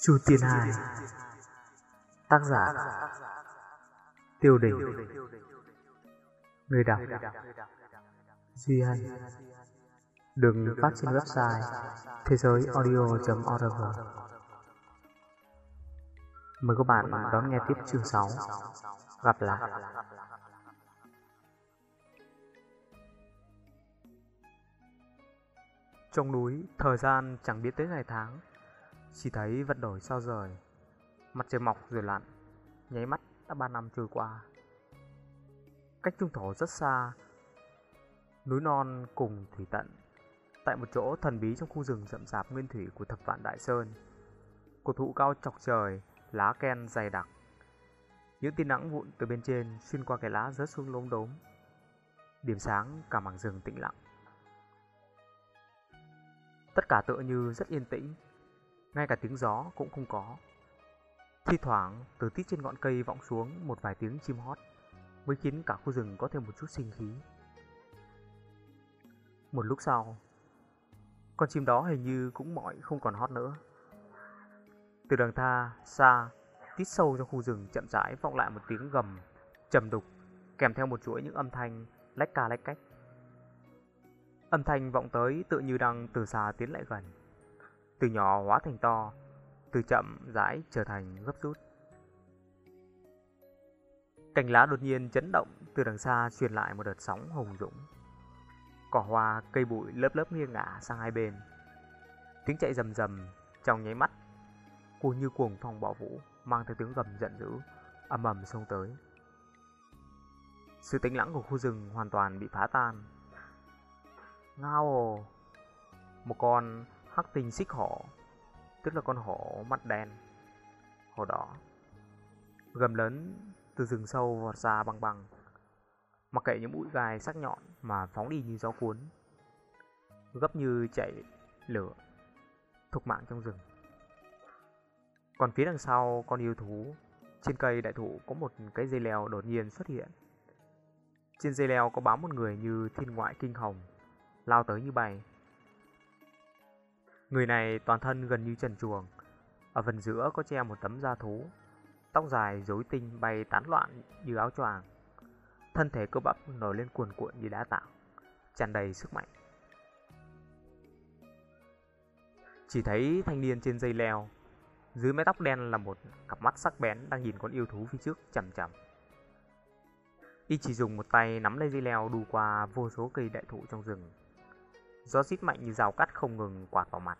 Chu Tiên Hải, Tác giả Tiêu Đình. Người đọc Duy Anh Đừng phát trên website thế giới audio.org Mời các bạn đón nghe tiếp chương 6 Gặp lại. Trong núi, thời gian chẳng biết tới ngày tháng. Chỉ thấy vật đổi sao rời. Mặt trời mọc rồi lặn Nháy mắt đã ba năm trôi qua. Cách trung thổ rất xa Núi non cùng thủy tận. Tại một chỗ thần bí trong khu rừng rậm rạp nguyên thủy của thập vạn Đại Sơn. Cổ thụ cao chọc trời, lá ken dày đặc. Những tia nắng vụn từ bên trên xuyên qua cái lá rớt xuống lốm đốm. Điểm sáng cả mảng rừng tĩnh lặng. Tất cả tựa như rất yên tĩnh. Ngay cả tiếng gió cũng không có. Thi thoảng từ tít trên ngọn cây vọng xuống một vài tiếng chim hót Mới khiến cả khu rừng có thêm một chút sinh khí. Một lúc sau Con chim đó hình như cũng mỏi không còn hót nữa. Từ đằng tha, xa, tít sâu trong khu rừng chậm rãi vọng lại một tiếng gầm trầm đục Kèm theo một chuỗi những âm thanh lách ca lách cách. Âm thanh vọng tới tự như đang từ xa tiến lại gần. Từ nhỏ hóa thành to Từ chậm rãi trở thành gấp rút. Cành lá đột nhiên chấn động Từ đằng xa truyền lại một đợt sóng hùng dũng. Cỏ hoa, cây bụi lớp lớp nghiêng ngả sang hai bên. Tiếng chạy rầm rầm trong nháy mắt Cuồng như cuồng phong bọ vũ Mang theo tiếng gầm giận dữ Âm ầm xông tới. Sự tĩnh lặng của khu rừng hoàn toàn bị phá tan. Ngao! Một con hắc tinh xích hổ, Tức là con hổ mắt đen, Hổ đỏ, Gầm lớn từ rừng sâu vọt ra băng băng. Mặc kệ những mũi gai sắc nhọn Mà phóng đi như gió cuốn, Gấp như chạy lửa, Thục mạng trong rừng. Còn phía đằng sau con yêu thú, Trên cây đại thụ có một cái dây leo đột nhiên xuất hiện. Trên dây leo có bám một người như thiên ngoại kinh hồng, lao tới như bay. Người này toàn thân gần như trần chuồng, ở phần giữa có che một tấm da thú, tóc dài rối tinh bay tán loạn như áo choàng. Thân thể cơ bắp nổi lên cuồn cuộn như đá tạo, tràn đầy sức mạnh. Chỉ thấy thanh niên trên dây leo, dưới mái tóc đen là một cặp mắt sắc bén đang nhìn con yêu thú phía trước chằm chằm. Y chỉ dùng một tay nắm lấy dây leo đu qua vô số cây đại thụ trong rừng Gió xít mạnh như rào cắt không ngừng quạt vào mặt.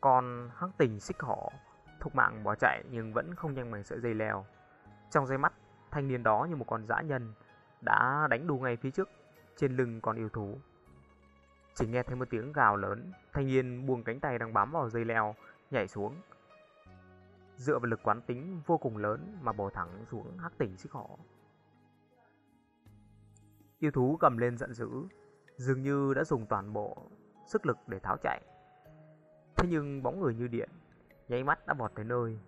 Còn hắc tình xích hỏ Thục mạng bỏ chạy nhưng vẫn không nhanh bằng sợi dây leo. Trong dây mắt, Thanh niên đó như một con dã nhân Đã đánh đu ngay phía trước, Trên lưng con yêu thú. Chỉ nghe thấy một tiếng gào lớn, Thanh niên buông cánh tay đang bám vào dây leo, Nhảy xuống. Dựa vào lực quán tính vô cùng lớn Mà bò thẳng xuống hắc tình xích hỏ Yêu thú cầm lên giận dữ dường như đã dùng toàn bộ sức lực để tháo chạy. Thế nhưng bóng người như điện, nháy mắt đã vọt tới nơi.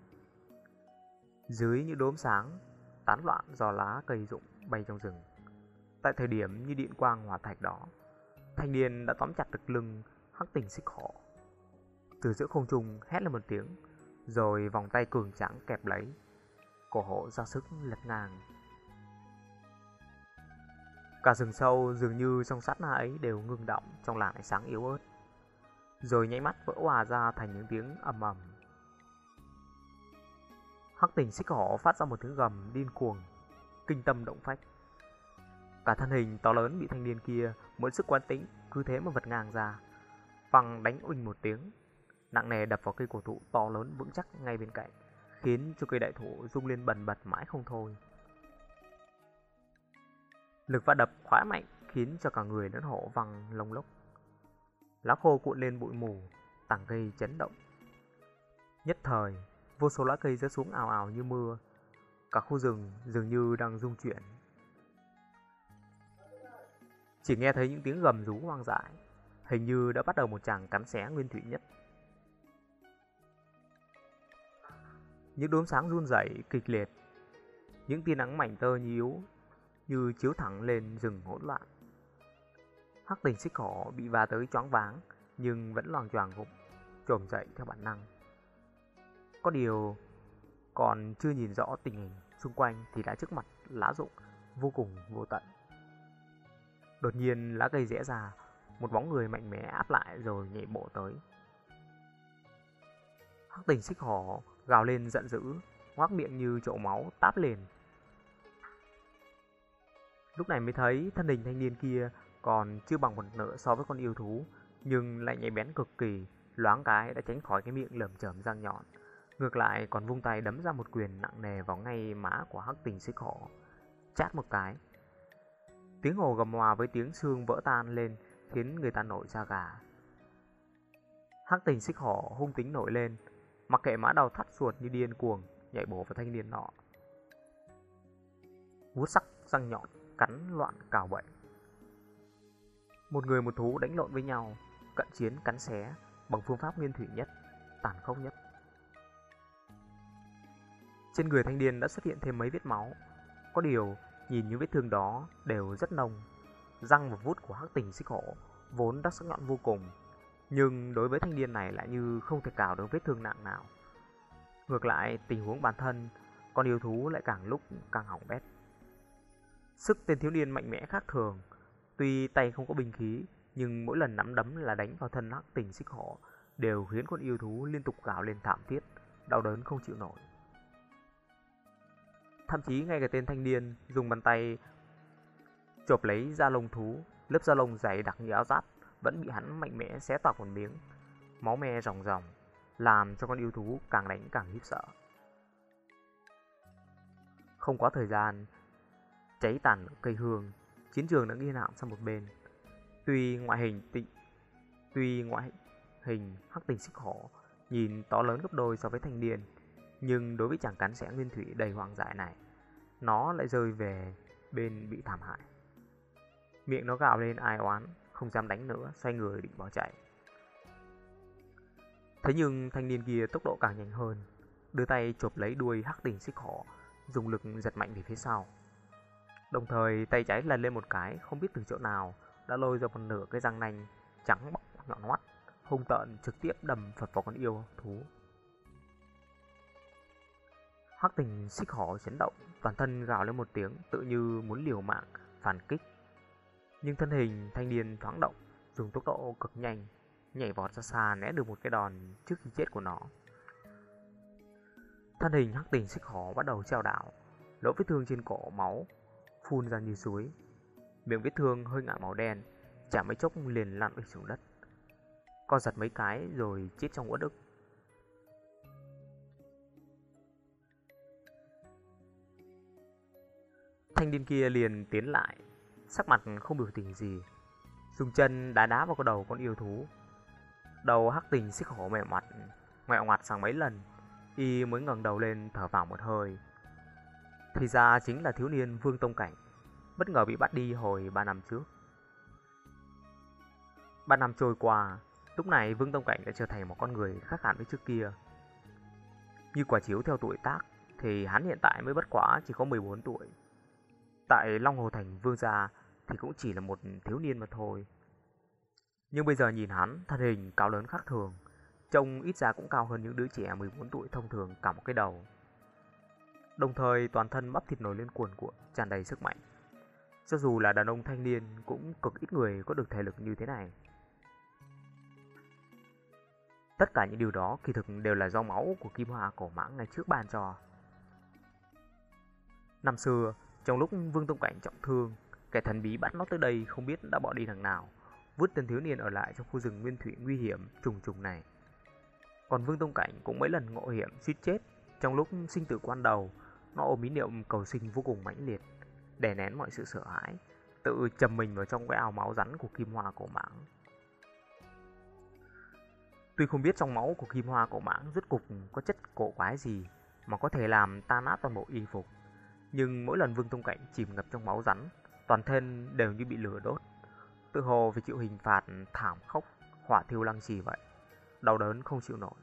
Dưới những đốm sáng, tán loạn do lá cây rụng bay trong rừng. Tại thời điểm như điện quang hỏa thạch đó, thanh niên đã tóm chặt được lưng hắc tình xích khổ, Từ giữa không trung hét lên một tiếng, rồi vòng tay cường tráng kẹp lấy. Cổ hộ ra sức lật ngang Cả rừng sâu dường như trong sát na ấy đều ngưng động trong làn ánh sáng yếu ớt. Rồi nháy mắt vỡ hòa ra thành những tiếng ầm ầm. Hắc tình xích hổ phát ra một tiếng gầm điên cuồng, kinh tâm động phách. Cả thân hình to lớn bị thanh niên kia mỗi sức quán tính cứ thế mà vật ngang ra. Phăng đánh uỳnh một tiếng, nặng nề đập vào cây cổ thụ to lớn vững chắc ngay bên cạnh, khiến cho cây đại thụ rung lên bần bật mãi không thôi. Lực va đập khoái mạnh khiến cho cả người lẫn hổ văng lông lốc. Lá khô cuộn lên bụi mù, tảng cây chấn động. Nhất thời, vô số lá cây rơi xuống ào ào như mưa. Cả khu rừng dường như đang rung chuyển. Chỉ nghe thấy những tiếng gầm rú hoang dại, hình như đã bắt đầu một chàng cắn xé nguyên thủy nhất. Những đốm sáng run rẩy kịch liệt, những tia nắng mảnh tơ nhíu như chiếu thẳng lên rừng hỗn loạn. Hắc tình xích hổ bị va tới choáng váng nhưng vẫn loàng choàng gục, trồm dậy theo bản năng. Có điều còn chưa nhìn rõ tình hình xung quanh thì đã trước mặt lá rụng vô cùng vô tận. Đột nhiên lá cây rẽ ra, một bóng người mạnh mẽ áp lại rồi nhảy bộ tới. Hắc tình xích hổ gào lên giận dữ, ngoác miệng như chậu máu táp lên. Lúc này mới thấy thân hình thanh niên kia còn chưa bằng một nửa so với con yêu thú, nhưng lại nhạy bén cực kỳ, loáng cái đã tránh khỏi cái miệng lởm chởm răng nhọn. Ngược lại còn vung tay đấm ra một quyền nặng nề vào ngay má của hắc tình xích hổ. Chát một cái. Tiếng hồ gầm hòa với tiếng xương vỡ tan lên khiến người ta nổi da gà. Hắc tình xích hổ hung tính nổi lên, mặc kệ mã đầu thắt ruột như điên cuồng, nhảy bổ vào thanh niên nọ. Vuốt sắc răng nhọn, cắn loạn cào bậy. Một người một thú đánh lộn với nhau, cận chiến cắn xé bằng phương pháp nguyên thủy nhất, tàn khốc nhất. Trên người thanh niên đã xuất hiện thêm mấy vết máu, có điều nhìn những vết thương đó đều rất nồng. Răng và vút của hắc tình xích hổ vốn đã sắc nhọn vô cùng, nhưng đối với thanh niên này lại như không thể cào được vết thương nặng nào. Ngược lại, tình huống bản thân, con yêu thú lại càng lúc càng hỏng bét. Sức tên thiếu niên mạnh mẽ khác thường, tuy tay không có binh khí, nhưng mỗi lần nắm đấm là đánh vào thân hắc tình xích hổ đều khiến con yêu thú liên tục gào lên thảm thiết, đau đớn không chịu nổi. Thậm chí ngay cả tên thanh niên dùng bàn tay chộp lấy da lông thú, lớp da lông dày đặc như áo giáp vẫn bị hắn mạnh mẽ xé toạc một miếng, máu me ròng ròng, làm cho con yêu thú càng đánh càng hiếp sợ. Không có thời gian, cháy tàn cây hương, chiến trường đã nghiêng hạng sang một bên. Tuy ngoại hình tịnh, tuy ngoại hình hắc tình xích hổ nhìn to lớn gấp đôi so với thanh niên, nhưng đối với chàng cắn sẻ nguyên thủy đầy hoang dại này, nó lại rơi về bên bị thảm hại. Miệng nó gào lên ai oán, không dám đánh nữa, xoay người định bỏ chạy. Thế nhưng thanh niên kia tốc độ càng nhanh hơn, đưa tay chộp lấy đuôi hắc tình xích hổ, dùng lực giật mạnh về phía sau. Đồng thời tay trái lần lên một cái, không biết từ chỗ nào, đã lôi ra một nửa cái răng nanh trắng bóc nhọn hoắt, hung tợn trực tiếp đầm phật vào con yêu thú. Hắc tình xích hỏ chấn động, toàn thân gào lên một tiếng, tự như muốn liều mạng, phản kích. Nhưng thân hình thanh niên thoáng động, dùng tốc độ cực nhanh, nhảy vọt ra xa né được một cái đòn trước khi chết của nó. Thân hình hắc tình xích hỏ bắt đầu treo đảo, lỗ vết thương trên cổ máu phun ra như suối. Miệng vết thương hơi ngả màu đen, chả mấy chốc liền lăn ịch xuống đất. con giật mấy cái rồi chết trong uất ức. Thanh niên kia liền tiến lại, sắc mặt không biểu tình gì, dùng chân đá đá vào cái đầu con yêu thú. Đầu hắc tình xích hổ mẹ mặt, ngoẹo ngoặt sang mấy lần, y mới ngẩng đầu lên thở vào một hơi. Thì ra chính là thiếu niên Vương Tông Cảnh, bất ngờ bị bắt đi hồi 3 năm trước. 3 năm trôi qua, lúc này Vương Tông Cảnh đã trở thành một con người khác hẳn với trước kia. Như quả chiếu theo tuổi tác, thì hắn hiện tại mới bất quá chỉ có 14 tuổi. Tại Long Hồ Thành Vương Gia thì cũng chỉ là một thiếu niên mà thôi. Nhưng bây giờ nhìn hắn, thân hình cao lớn khác thường, trông ít ra cũng cao hơn những đứa trẻ 14 tuổi thông thường cả một cái đầu. Đồng thời toàn thân bắp thịt nổi lên cuồn cuộn, tràn đầy sức mạnh. Cho dù là đàn ông thanh niên cũng cực ít người có được thể lực như thế này. Tất cả những điều đó kỳ thực đều là do máu của Kim Hoa cổ mãng ngày trước ban cho. Năm xưa, trong lúc Vương Tông Cảnh trọng thương, kẻ thần bí bắt nó tới đây không biết đã bỏ đi thằng nào, vứt tên thiếu niên ở lại trong khu rừng nguyên thủy nguy hiểm trùng trùng này. Còn Vương Tông Cảnh cũng mấy lần ngộ hiểm suýt chết, trong lúc sinh tử quan đầu, nó ôm ý niệm cầu sinh vô cùng mãnh liệt, đè nén mọi sự sợ hãi, tự chầm mình vào trong cái ao máu rắn của Kim Hoa cổ mãng. Tuy không biết trong máu của Kim Hoa cổ mãng rốt cục có chất cổ quái gì mà có thể làm tan nát toàn bộ y phục, nhưng mỗi lần Vương Tông Cảnh chìm ngập trong máu rắn, toàn thân đều như bị lửa đốt. Tự hồ phải chịu hình phạt thảm khốc, hỏa thiêu lăng trì vậy. Đau đớn không chịu nổi.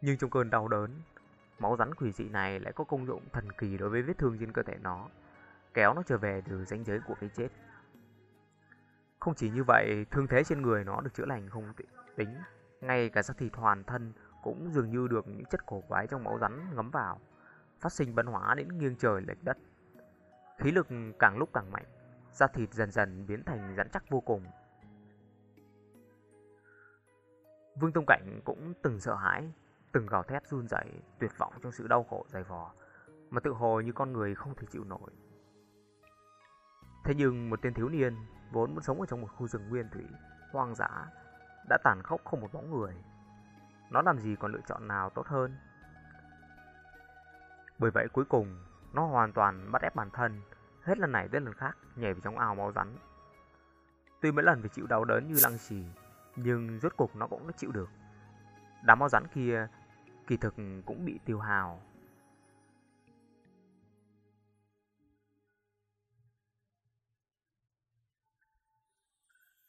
Nhưng trong cơn đau đớn, máu rắn quỷ dị này lại có công dụng thần kỳ đối với vết thương trên cơ thể nó, kéo nó trở về từ ranh giới của cái chết. Không chỉ như vậy, thương thế trên người nó được chữa lành không tính, ngay cả xác thịt hoàn thân cũng dường như được những chất cổ quái trong máu rắn ngấm vào, phát sinh biến hóa đến nghiêng trời lệch đất. Khí lực càng lúc càng mạnh, da thịt dần dần biến thành rắn chắc vô cùng. Vương Tông Cảnh cũng từng sợ hãi, từng gào thét run rẩy, tuyệt vọng trong sự đau khổ dày vò, mà tự hồ như con người không thể chịu nổi. Thế nhưng một tên thiếu niên vốn muốn sống ở trong một khu rừng nguyên thủy, hoang dã, đã tàn khốc không một bóng người. Nó làm gì còn lựa chọn nào tốt hơn? Bởi vậy cuối cùng, nó hoàn toàn bắt ép bản thân, hết lần này đến lần khác nhảy vào trong ao máu rắn. Tuy mấy lần phải chịu đau đớn như lăng xì, nhưng rốt cục nó cũng đã chịu được. Đám máu rắn kia kỳ thực cũng bị tiêu hào.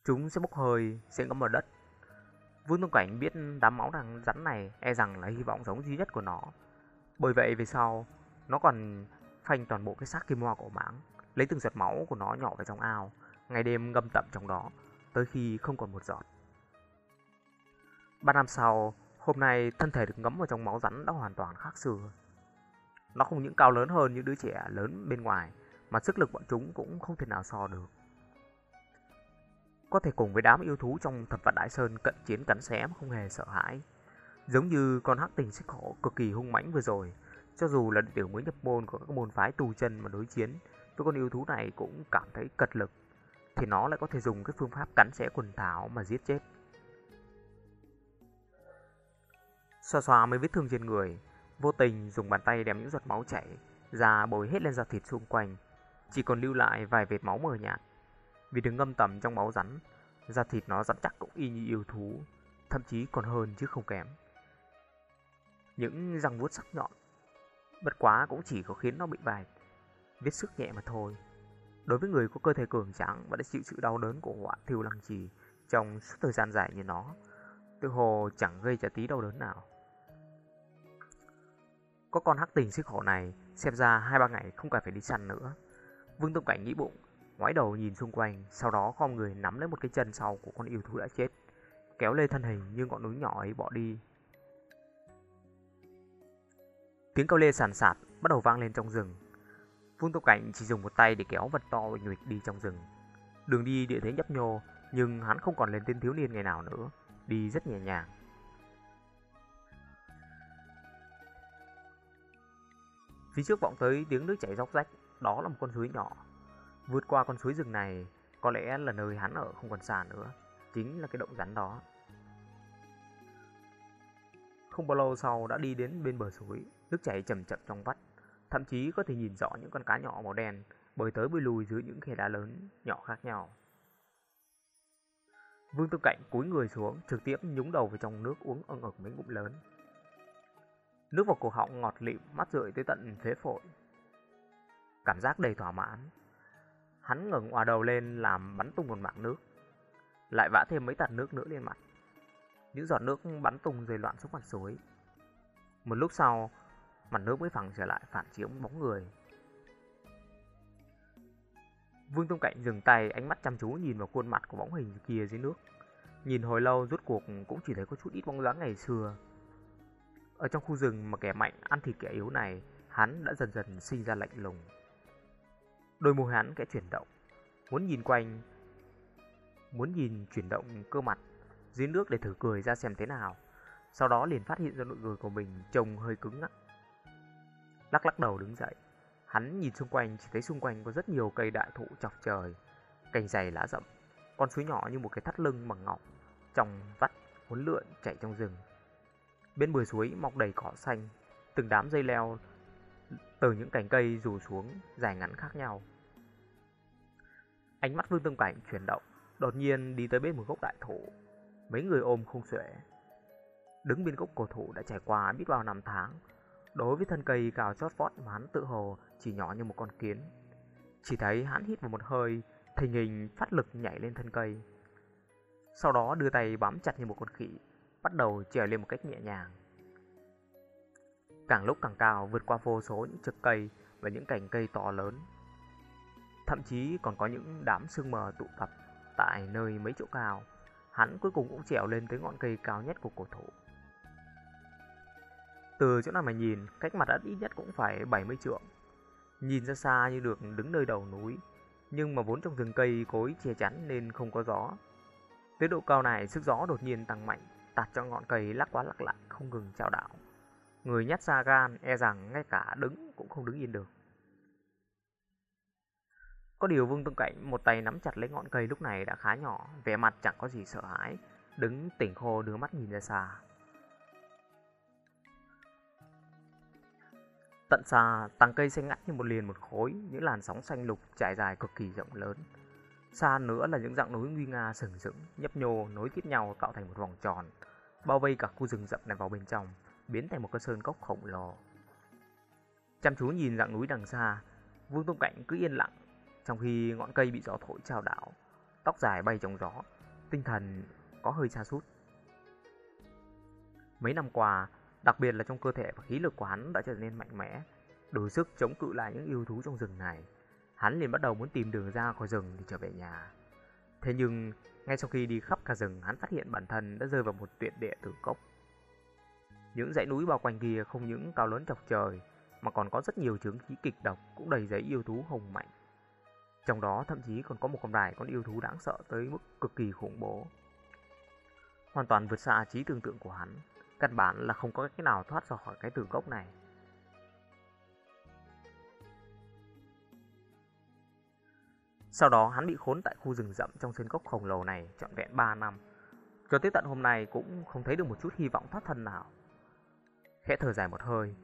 Chúng sẽ bốc hơi, sẽ ngấm vào đất. Vương Tông Cảnh biết đám máu đằng rắn này e rằng là hy vọng sống duy nhất của nó. Bởi vậy về sau, nó còn phanh toàn bộ cái xác kim hoa cổ mãng, lấy từng giọt máu của nó nhỏ vào trong ao, ngày đêm ngâm tậm trong đó, tới khi không còn một giọt. Ba năm sau, hôm nay thân thể được ngấm vào trong máu rắn đã hoàn toàn khác xưa. Nó không những cao lớn hơn những đứa trẻ lớn bên ngoài, mà sức lực bọn chúng cũng không thể nào so được. Có thể cùng với đám yêu thú trong thập vạn đại sơn cận chiến cắn xé mà không hề sợ hãi. Giống như con hắc tình xích hổ cực kỳ hung mãnh vừa rồi, cho dù là đệ tử mới nhập môn của các môn phái tù chân mà đối chiến với con yêu thú này cũng cảm thấy cật lực, thì nó lại có thể dùng cái phương pháp cắn xé quần thảo mà giết chết. Xoa xoa mấy vết thương trên người, vô tình dùng bàn tay đem những giọt máu chảy ra bồi hết lên da thịt xung quanh, chỉ còn lưu lại vài vệt máu mờ nhạt. Vì đứng ngâm tầm trong máu rắn, da thịt nó rắn chắc cũng y như yêu thú, thậm chí còn hơn chứ không kém. Những răng vuốt sắc nhọn, bất quá cũng chỉ có khiến nó bị vài vết sức nhẹ mà thôi. Đối với người có cơ thể cường tráng và đã chịu sự đau đớn của họa thiêu lăng trì trong suốt thời gian dài như nó, tự hồ chẳng gây ra tí đau đớn nào. Có con hắc tình sức khổ này, xem ra hai ba ngày không cần phải đi săn nữa. Vương Tông Cảnh nghĩ bụng, ngoái đầu nhìn xung quanh, sau đó khom người nắm lấy một cái chân sau của con yêu thú đã chết, kéo lê thân hình như ngọn núi nhỏ ấy bỏ đi. Tiếng cao lê sàn sạt bắt đầu vang lên trong rừng. Vương Tông Cảnh chỉ dùng một tay để kéo vật to nhuịch đi trong rừng. Đường đi địa thế nhấp nhô, nhưng hắn không còn lên tên thiếu niên ngày nào nữa, đi rất nhẹ nhàng. Phía trước vọng tới tiếng nước chảy róc rách, đó là một con suối nhỏ. Vượt qua con suối rừng này, có lẽ là nơi hắn ở không còn xa nữa, chính là cái động rắn đó. Không bao lâu sau đã đi đến bên bờ suối, nước chảy chậm chậm trong vắt, thậm chí có thể nhìn rõ những con cá nhỏ màu đen bơi tới bơi lùi dưới những khe đá lớn nhỏ khác nhau. Vương Tư Cạnh cúi người xuống, trực tiếp nhúng đầu vào trong nước uống ưng ực mấy ngụm lớn. Nước vào cổ họng ngọt lịm, mắt rượi tới tận phế phổi. Cảm giác đầy thỏa mãn. Hắn ngẩng hòa đầu lên làm bắn tung một mạng nước. Lại vã thêm mấy tạt nước nữa lên mặt. Những giọt nước bắn tung rơi loạn xuống mặt suối. Một lúc sau, mặt nước mới phẳng trở lại phản chiếu bóng người. Vương Tông Cạnh dừng tay, ánh mắt chăm chú nhìn vào khuôn mặt của bóng hình kia dưới nước. Nhìn hồi lâu rốt cuộc cũng chỉ thấy có chút ít bóng dáng ngày xưa. Ở trong khu rừng mà kẻ mạnh ăn thịt kẻ yếu này, hắn đã dần dần sinh ra lạnh lùng. Đôi môi hắn kẽ chuyển động, muốn nhìn quanh, muốn nhìn chuyển động cơ mặt dưới nước để thử cười ra xem thế nào. Sau đó liền phát hiện ra nụ cười của mình trông hơi cứng ngắc. Lắc lắc đầu đứng dậy, hắn nhìn xung quanh chỉ thấy xung quanh có rất nhiều cây đại thụ chọc trời, cành dày lá rậm, con suối nhỏ như một cái thắt lưng bằng ngọc, trong vắt uốn lượn chạy trong rừng. Bên bờ suối mọc đầy cỏ xanh, từng đám dây leo từ những cành cây rủ xuống dài ngắn khác nhau. Ánh mắt Vương Tâm Cảnh chuyển động, đột nhiên đi tới bên một gốc đại thụ. Mấy người ôm không xuể. Đứng bên gốc cổ thụ đã trải qua biết bao năm tháng. Đối với thân cây cao chót vót mà hắn tự hồ chỉ nhỏ như một con kiến. Chỉ thấy hắn hít vào một hơi, thình hình phát lực nhảy lên thân cây. Sau đó đưa tay bám chặt như một con khỉ, bắt đầu trèo lên một cách nhẹ nhàng. Càng lúc càng cao vượt qua vô số những trực cây và những cành cây to lớn. Thậm chí còn có những đám sương mờ tụ tập tại nơi mấy chỗ cao. Hắn cuối cùng cũng trèo lên tới ngọn cây cao nhất của cổ thụ. Từ chỗ nào mà nhìn, cách mặt đất ít nhất cũng phải 70 trượng. Nhìn ra xa như được đứng nơi đầu núi, nhưng mà vốn trong rừng cây cối che chắn nên không có gió. Tới độ cao này, sức gió đột nhiên tăng mạnh, tạt cho ngọn cây lắc quá lắc lại, không ngừng trao đảo. Người nhát ra gan e rằng ngay cả đứng cũng không đứng yên được. Có điều Vương tương Cảnh một tay nắm chặt lấy ngọn cây lúc này đã khá nhỏ, vẻ mặt chẳng có gì sợ hãi, đứng tỉnh khô đưa mắt nhìn ra xa. Tận xa, tàng cây xanh ngắt như một liền một khối, những làn sóng xanh lục trải dài cực kỳ rộng lớn. Xa nữa là những dạng núi nguy nga sừng sững, nhấp nhô, nối tiếp nhau tạo thành một vòng tròn, bao vây cả khu rừng rậm này vào bên trong, biến thành một cái sơn cốc khổng lồ. Chăm chú nhìn dạng núi đằng xa, Vương Tông Cảnh cứ yên lặng, trong khi ngọn cây bị gió thổi trao đảo, tóc dài bay trong gió, tinh thần có hơi xa sút Mấy năm qua, đặc biệt là trong cơ thể và khí lực của hắn đã trở nên mạnh mẽ, đủ sức chống cự lại những yêu thú trong rừng này. Hắn liền bắt đầu muốn tìm đường ra khỏi rừng để trở về nhà. Thế nhưng, ngay sau khi đi khắp cả rừng, hắn phát hiện bản thân đã rơi vào một tuyệt địa tử cốc. Những dãy núi bao quanh kia không những cao lớn chọc trời, mà còn có rất nhiều chứng khí kịch độc cũng đầy giấy yêu thú hùng mạnh. Trong đó thậm chí còn có một con đài con yêu thú đáng sợ tới mức cực kỳ khủng bố. Hoàn toàn vượt xa trí tưởng tượng của hắn, căn bản là không có cách nào thoát ra khỏi cái tử cốc này. Sau đó hắn bị khốn tại khu rừng rậm trong sơn cốc khổng lồ này trọn vẹn 3 năm. Cho tới tận hôm nay cũng không thấy được một chút hy vọng thoát thân nào. Khẽ thở dài một hơi,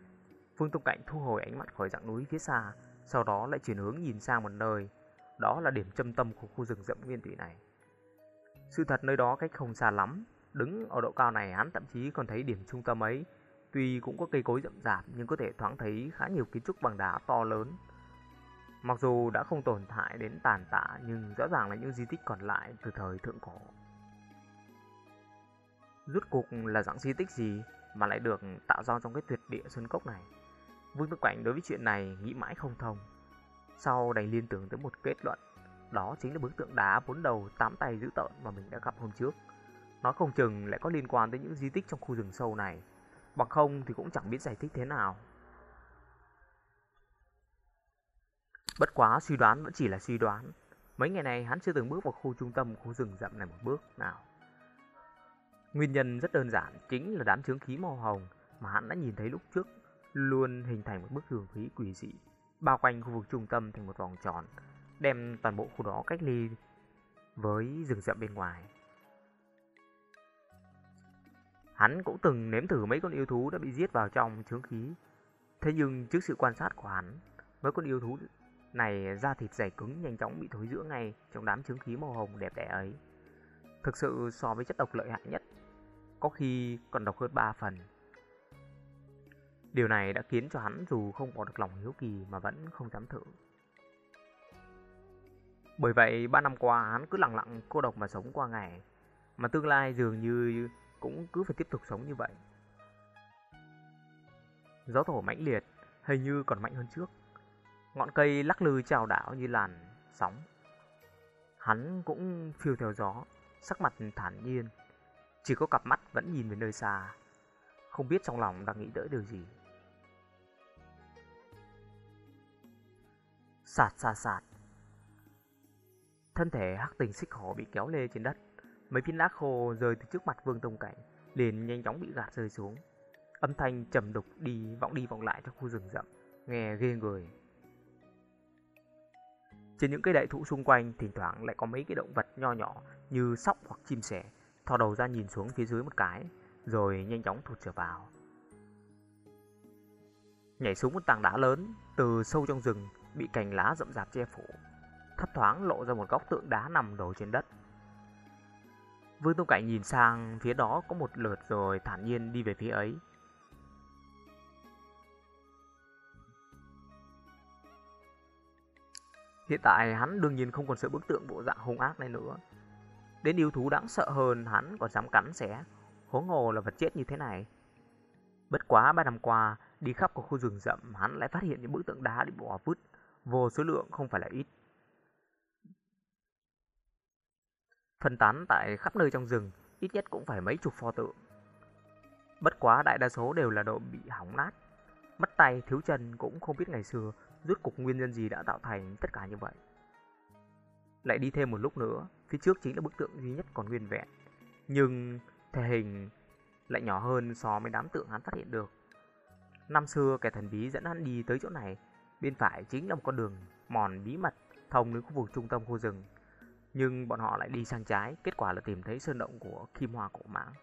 Phương Tông Cảnh thu hồi ánh mắt khỏi dạng núi phía xa, sau đó lại chuyển hướng nhìn sang một nơi, đó là điểm châm tâm của khu rừng rậm nguyên thủy này. Sự thật nơi đó cách không xa lắm, đứng ở độ cao này hắn thậm chí còn thấy điểm trung tâm ấy, tuy cũng có cây cối rậm rạp nhưng có thể thoáng thấy khá nhiều kiến trúc bằng đá to lớn. Mặc dù đã không tồn tại đến tàn tạ nhưng rõ ràng là những di tích còn lại từ thời thượng cổ. Rốt cuộc là dạng di tích gì mà lại được tạo ra trong cái tuyệt địa sơn cốc này? Vương Tư Quảnh đối với chuyện này nghĩ mãi không thông. Sau đành liên tưởng tới một kết luận, đó chính là bức tượng đá bốn đầu tám tay dữ tợn mà mình đã gặp hôm trước. Nó không chừng lại có liên quan tới những di tích trong khu rừng sâu này, bằng không thì cũng chẳng biết giải thích thế nào. Bất quá suy đoán vẫn chỉ là suy đoán. Mấy ngày này hắn chưa từng bước vào khu trung tâm khu rừng rậm này một bước nào. Nguyên nhân rất đơn giản, chính là đám chướng khí màu hồng mà hắn đã nhìn thấy lúc trước luôn hình thành một bức tường khí quỷ dị, bao quanh khu vực trung tâm thành một vòng tròn, đem toàn bộ khu đó cách ly với rừng rậm bên ngoài. Hắn cũng từng nếm thử mấy con yêu thú đã bị giết vào trong chướng khí. Thế nhưng trước sự quan sát của hắn, mấy con yêu thú này da thịt dày cứng nhanh chóng bị thối rữa ngay trong đám chứng khí màu hồng đẹp đẽ ấy. Thực sự so với chất độc lợi hại nhất, có khi còn độc hơn 3 phần. Điều này đã khiến cho hắn dù không có được lòng hiếu kỳ mà vẫn không dám thử. Bởi vậy, ba năm qua hắn cứ lặng lặng cô độc mà sống qua ngày, mà tương lai dường như cũng cứ phải tiếp tục sống như vậy. Gió thổi mãnh liệt, hình như còn mạnh hơn trước. Ngọn cây lắc lư trào đảo như làn sóng. Hắn cũng phiêu theo gió, sắc mặt thản nhiên, chỉ có cặp mắt vẫn nhìn về nơi xa, không biết trong lòng đang nghĩ tới điều gì. Sạt sạt sạt. Thân thể hắc tình xích hổ bị kéo lê trên đất. Mấy viên đá khô rơi từ trước mặt Vương Tông Cảnh, liền nhanh chóng bị gạt rơi xuống. Âm thanh trầm đục đi vọng đi vọng lại trong khu rừng rậm, nghe ghê người. Trên những cây đại thụ xung quanh thỉnh thoảng lại có mấy cái động vật nho nhỏ như sóc hoặc chim sẻ thò đầu ra nhìn xuống phía dưới một cái, rồi nhanh chóng thụt trở vào. Nhảy xuống một tảng đá lớn từ sâu trong rừng bị cành lá rậm rạp che phủ, thấp thoáng lộ ra một góc tượng đá nằm đổ trên đất. Vương Tông Cảnh nhìn sang phía đó có một lượt rồi thản nhiên đi về phía ấy. Hiện tại hắn đương nhiên không còn sợ bức tượng bộ dạng hung ác này nữa. Đến yêu thú đáng sợ hơn hắn còn dám cắn xé, huống hồ là vật chết như thế này. Bất quá ba năm qua, đi khắp của khu rừng rậm, hắn lại phát hiện những bức tượng đá bị bỏ vứt, vô số lượng không phải là ít. Phân tán tại khắp nơi trong rừng, ít nhất cũng phải mấy chục pho tượng. Bất quá đại đa số đều là độ bị hỏng nát, mất tay, thiếu chân cũng không biết ngày xưa rút cục nguyên nhân gì đã tạo thành tất cả như vậy. Lại đi thêm một lúc nữa, phía trước chính là bức tượng duy nhất còn nguyên vẹn. Nhưng thể hình lại nhỏ hơn so với đám tượng hắn phát hiện được. Năm xưa kẻ thần bí dẫn hắn đi tới chỗ này, bên phải chính là một con đường mòn bí mật thông đến khu vực trung tâm khu rừng. Nhưng bọn họ lại đi sang trái, kết quả là tìm thấy sơn động của Kim Hoa Cổ Mãng.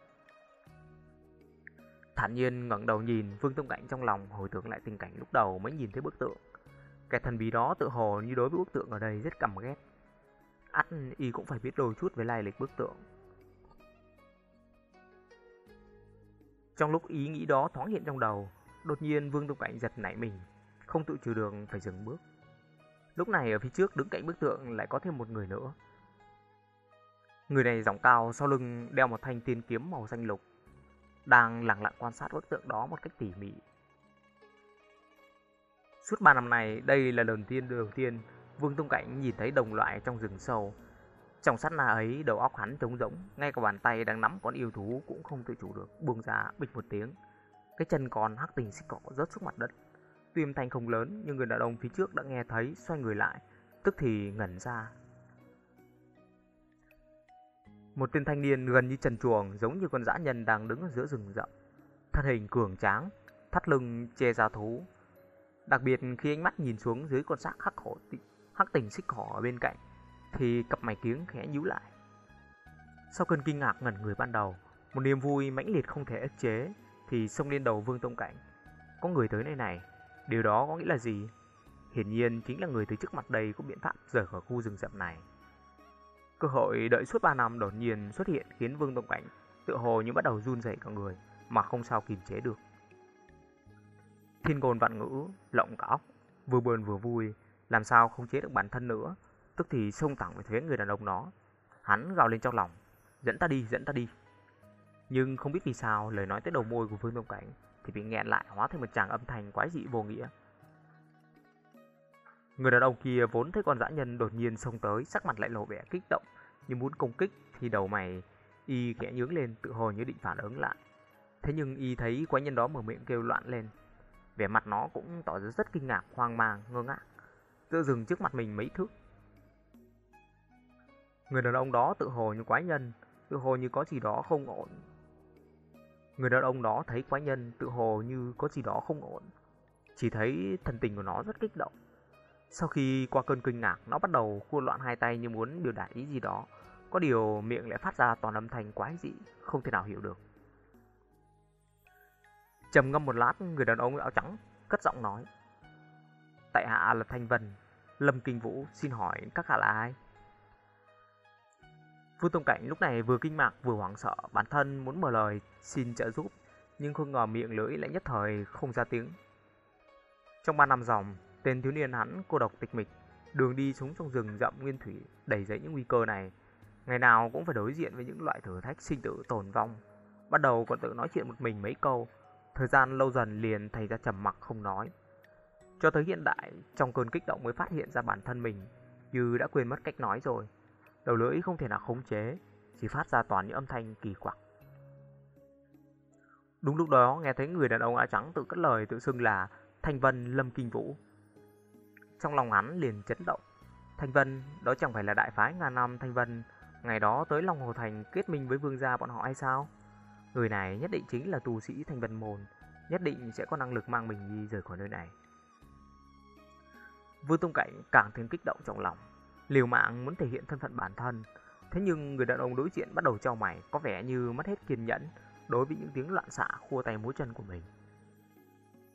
Thản nhiên ngẩng đầu nhìn Vương Tông Cảnh trong lòng hồi tưởng lại tình cảnh lúc đầu mới nhìn thấy bức tượng. Kẻ thần bí đó tự hồ như đối với bức tượng ở đây rất căm ghét. ắt y cũng phải biết đôi chút về lai lịch bức tượng. Trong lúc ý nghĩ đó thoáng hiện trong đầu, đột nhiên Vương Đông Cảnh giật nảy mình, không tự trừ đường phải dừng bước. Lúc này ở phía trước đứng cạnh bức tượng lại có thêm một người nữa. Người này giọng cao sau lưng đeo một thanh tiên kiếm màu xanh lục, đang lặng lặng quan sát bức tượng đó một cách tỉ mỉ. Suốt 3 năm này, đây là lần tiên đầu tiên Vương Tông Cảnh nhìn thấy đồng loại trong rừng sâu. Trong sát na ấy, đầu óc hắn trống rỗng, ngay cả bàn tay đang nắm con yêu thú cũng không tự chủ được, buông ra bịch một tiếng. Cái chân còn hắc tình xích cỏ rớt xuống mặt đất. Tuy âm thanh không lớn, nhưng người đàn ông phía trước đã nghe thấy, xoay người lại, tức thì ngẩn ra. Một tên thanh niên gần như trần chuồng, giống như con dã nhân đang đứng ở giữa rừng rậm. Thân hình cường tráng, thắt lưng che ra thú, Đặc biệt khi ánh mắt nhìn xuống dưới con xác hắc hổ hắc tình xích hổ ở bên cạnh thì cặp mày kiếng khẽ nhíu lại. Sau cơn kinh ngạc ngẩn người ban đầu, một niềm vui mãnh liệt không thể ức chế thì xông lên đầu Vương Tông Cảnh. Có người tới nơi này, điều đó có nghĩa là gì? Hiển nhiên chính là người tới trước mặt đây có biện pháp rời khỏi khu rừng rậm này. Cơ hội đợi suốt 3 năm đột nhiên xuất hiện khiến Vương Tông Cảnh tự hồ như bắt đầu run rẩy cả người mà không sao kìm chế được. Thiên ngôn vạn ngữ, lộng cả óc, vừa buồn vừa vui, làm sao không chế được bản thân nữa, tức thì xông thẳng về phía người đàn ông đó. Hắn gào lên trong lòng, dẫn ta đi, dẫn ta đi. Nhưng không biết vì sao lời nói tới đầu môi của Vương Đông Cảnh thì bị nghẹn lại hóa thành một tràng âm thanh quái dị vô nghĩa. Người đàn ông kia vốn thấy con dã nhân đột nhiên xông tới, sắc mặt lại lộ vẻ kích động, như muốn công kích thì đầu mày y khẽ nhướng lên tự hồ như định phản ứng lại. Thế nhưng y thấy quái nhân đó mở miệng kêu loạn lên, Vẻ mặt nó cũng tỏ ra rất kinh ngạc, hoang mang, ngơ ngác. Tự dừng trước mặt mình mấy thước. Người đàn ông đó tự hồ như quái nhân Tự hồ như có gì đó không ổn. Người đàn ông đó thấy quái nhân tự hồ như có gì đó không ổn. Chỉ thấy thần tình của nó rất kích động. Sau khi qua cơn kinh ngạc Nó bắt đầu khua loạn hai tay như muốn biểu đạt ý gì đó. Có điều miệng lại phát ra toàn âm thanh quái dị Không thể nào hiểu được trầm ngâm một lát, người đàn ông áo trắng cất giọng nói. Tại hạ là thanh vân, lâm kinh vũ xin hỏi các hạ là ai? Vương tông cảnh lúc này vừa kinh ngạc vừa hoảng sợ, bản thân muốn mở lời xin trợ giúp, nhưng không ngờ miệng lưỡi lại nhất thời không ra tiếng. Trong ba năm dòng, tên thiếu niên hắn cô độc tịch mịch, đường đi xuống trong rừng rậm nguyên thủy đầy dẫy những nguy cơ này. Ngày nào cũng phải đối diện với những loại thử thách sinh tử tồn vong. Bắt đầu còn tự nói chuyện một mình mấy câu Thời gian lâu dần liền thành ra trầm mặc không nói. Cho tới hiện đại, trong cơn kích động mới phát hiện ra bản thân mình như đã quên mất cách nói rồi. Đầu lưỡi không thể nào khống chế, chỉ phát ra toàn những âm thanh kỳ quặc. Đúng lúc đó nghe thấy người đàn ông áo trắng tự cất lời tự xưng là Thanh Vân Lâm Kinh Vũ. Trong lòng hắn liền chấn động. Thanh Vân đó chẳng phải là đại phái ngàn năm Thanh Vân ngày đó tới Long Hồ Thành kết minh với vương gia bọn họ hay sao? Người này nhất định chính là tu sĩ thành vân môn, nhất định sẽ có năng lực mang mình đi rời khỏi nơi này. Vương tông Cảnh càng thêm kích động trong lòng, liều mạng muốn thể hiện thân phận bản thân. Thế nhưng người đàn ông đối diện bắt đầu trao mày, có vẻ như mất hết kiên nhẫn đối với những tiếng loạn xạ khua tay múa chân của mình.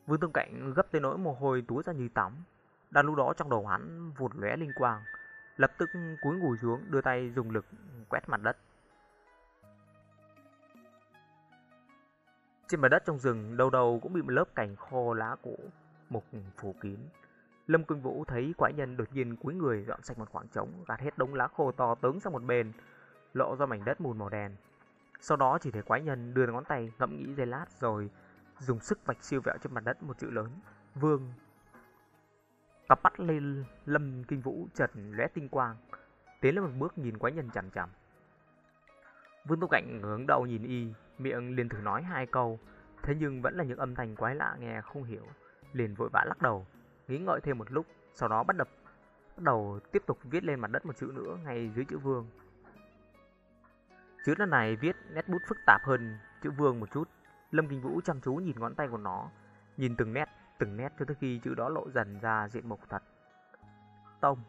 Vương tông Cảnh gấp tới nỗi mồ hôi túa ra như tắm. Đàn lúc đó trong đầu hắn vụt lóe linh quang, lập tức cúi ngồi xuống đưa tay dùng lực quét mặt đất. Trên mặt đất trong rừng, đầu đầu cũng bị một lớp cành khô lá cũ, mục phủ kín. Lâm kinh Vũ thấy quái nhân đột nhiên cúi người dọn sạch một khoảng trống, gạt hết đống lá khô to tướng sang một bên, lộ ra mảnh đất mùn màu đen. Sau đó chỉ thấy quái nhân đưa ngón tay ngẫm nghĩ giây lát rồi dùng sức vạch siêu vẹo trên mặt đất một chữ lớn, Vương. Cặp mắt lên Lâm Kinh Vũ chợt lóe tinh quang, tiến lên một bước nhìn quái nhân chằm chằm. Vương Tô Cảnh hướng đầu nhìn y, miệng liền thử nói hai câu, thế nhưng vẫn là những âm thanh quái lạ nghe không hiểu, liền vội vã lắc đầu, nghĩ ngợi thêm một lúc, sau đó bắt đập bắt đầu tiếp tục viết lên mặt đất một chữ nữa ngay dưới chữ vương. Chữ lần này viết nét bút phức tạp hơn chữ vương một chút. Lâm Kinh Vũ chăm chú nhìn ngón tay của nó, nhìn từng nét, từng nét cho tới khi chữ đó lộ dần ra diện mục thật. Tông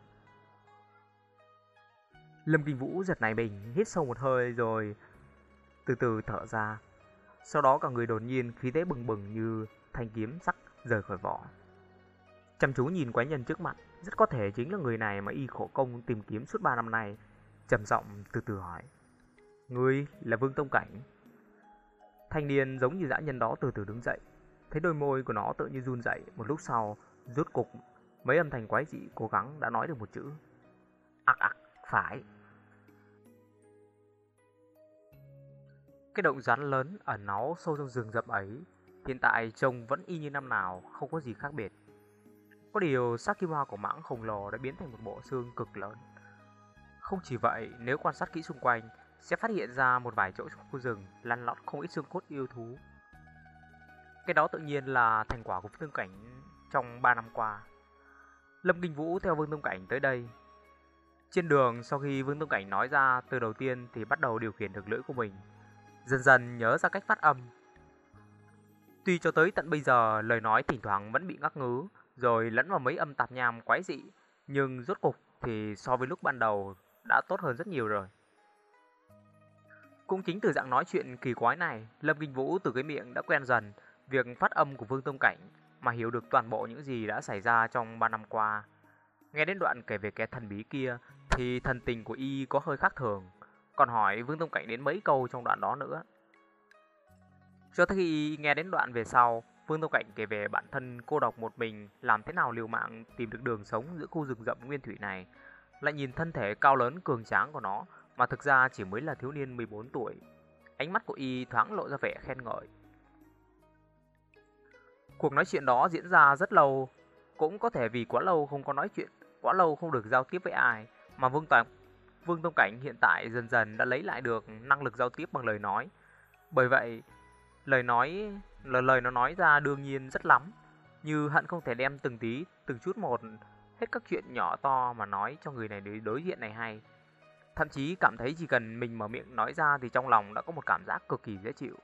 Lâm Kinh Vũ giật nảy mình, hít sâu một hơi rồi từ từ thở ra. Sau đó cả người đột nhiên khí thế bừng bừng như thanh kiếm sắc rời khỏi vỏ. Chăm chú nhìn quái nhân trước mặt, rất có thể chính là người này mà y khổ công tìm kiếm suốt 3 năm nay. trầm giọng từ từ hỏi. Ngươi là Vương Tông Cảnh. Thanh niên giống như dã nhân đó từ từ đứng dậy. Thấy đôi môi của nó tự như run dậy. Một lúc sau, rút cục, mấy âm thanh quái dị cố gắng đã nói được một chữ. Ác ác, phải. Cái động rắn lớn ở náu sâu trong rừng rậm ấy, hiện tại trông vẫn y như năm nào, không có gì khác biệt. Có điều xác kim hoa của mãng khổng lồ đã biến thành một bộ xương cực lớn. Không chỉ vậy, nếu quan sát kỹ xung quanh, sẽ phát hiện ra một vài chỗ trong khu rừng lăn lọt không ít xương cốt yêu thú. Cái đó tự nhiên là thành quả của Vương Cảnh trong 3 năm qua. Lâm Kinh Vũ theo Vương Tông Cảnh tới đây. Trên đường, sau khi Vương Tông Cảnh nói ra từ đầu tiên thì bắt đầu điều khiển được lưỡi của mình. Dần dần nhớ ra cách phát âm. Tuy cho tới tận bây giờ lời nói thỉnh thoảng vẫn bị ngắc ngứ, rồi lẫn vào mấy âm tạp nham quái dị, nhưng rốt cục thì so với lúc ban đầu đã tốt hơn rất nhiều rồi. Cũng chính từ dạng nói chuyện kỳ quái này, Lâm Kinh Vũ từ cái miệng đã quen dần việc phát âm của Vương Tông Cảnh mà hiểu được toàn bộ những gì đã xảy ra trong 3 năm qua. Nghe đến đoạn kể về kẻ thần bí kia thì thần tình của y có hơi khác thường, còn hỏi Vương Tông Cảnh đến mấy câu trong đoạn đó nữa. Cho tới khi nghe đến đoạn về sau, Vương Tông Cảnh kể về bản thân cô độc một mình làm thế nào liều mạng tìm được đường sống giữa khu rừng rậm nguyên thủy này, lại nhìn thân thể cao lớn cường tráng của nó mà thực ra chỉ mới là thiếu niên 14 tuổi. Ánh mắt của y thoáng lộ ra vẻ khen ngợi. Cuộc nói chuyện đó diễn ra rất lâu, cũng có thể vì quá lâu không có nói chuyện, quá lâu không được giao tiếp với ai, mà Vương Toàn Vương Tông Cảnh hiện tại dần dần đã lấy lại được năng lực giao tiếp bằng lời nói. Bởi vậy, lời nói lời lời nó nói ra đương nhiên rất lắm, như hận không thể đem từng tí, từng chút một hết các chuyện nhỏ to mà nói cho người này đối diện này hay. Thậm chí cảm thấy chỉ cần mình mở miệng nói ra thì trong lòng đã có một cảm giác cực kỳ dễ chịu.